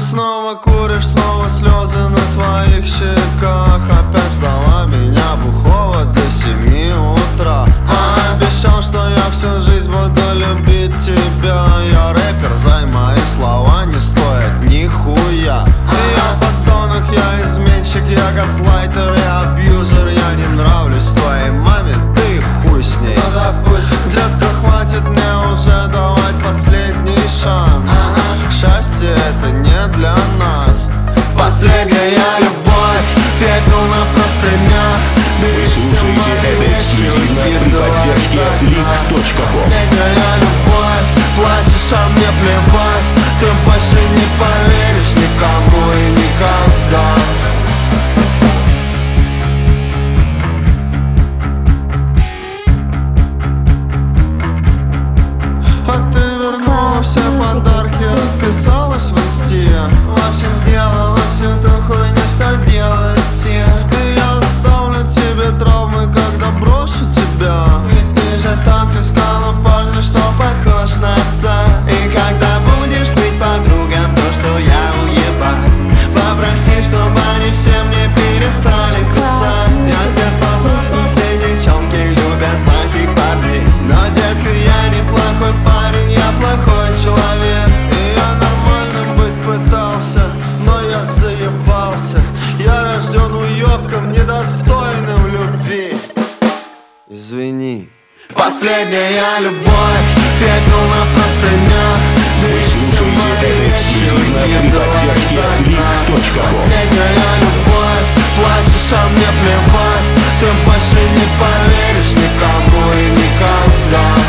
снова куришь, снова слезы на твоих щеках. Опять ждала меня бухого до семи утра. А обещал, что я всю жизнь буду любить тебя. Я рэпер, зай мои слова не стоят нихуя. Я подонок, я изменщик, я газлайтер, я абьюзер Последняя любовь, пепел на простынях. Все слушаете это эксклюзивно при поддержке link.com. Последняя любовь, плачешь, а мне плевать последняя любовь. Пепел на простынях. Дышится мои шипы Последняя любовь. Плачешь, а мне плевать. Ты больше не поверишь никому и никогда.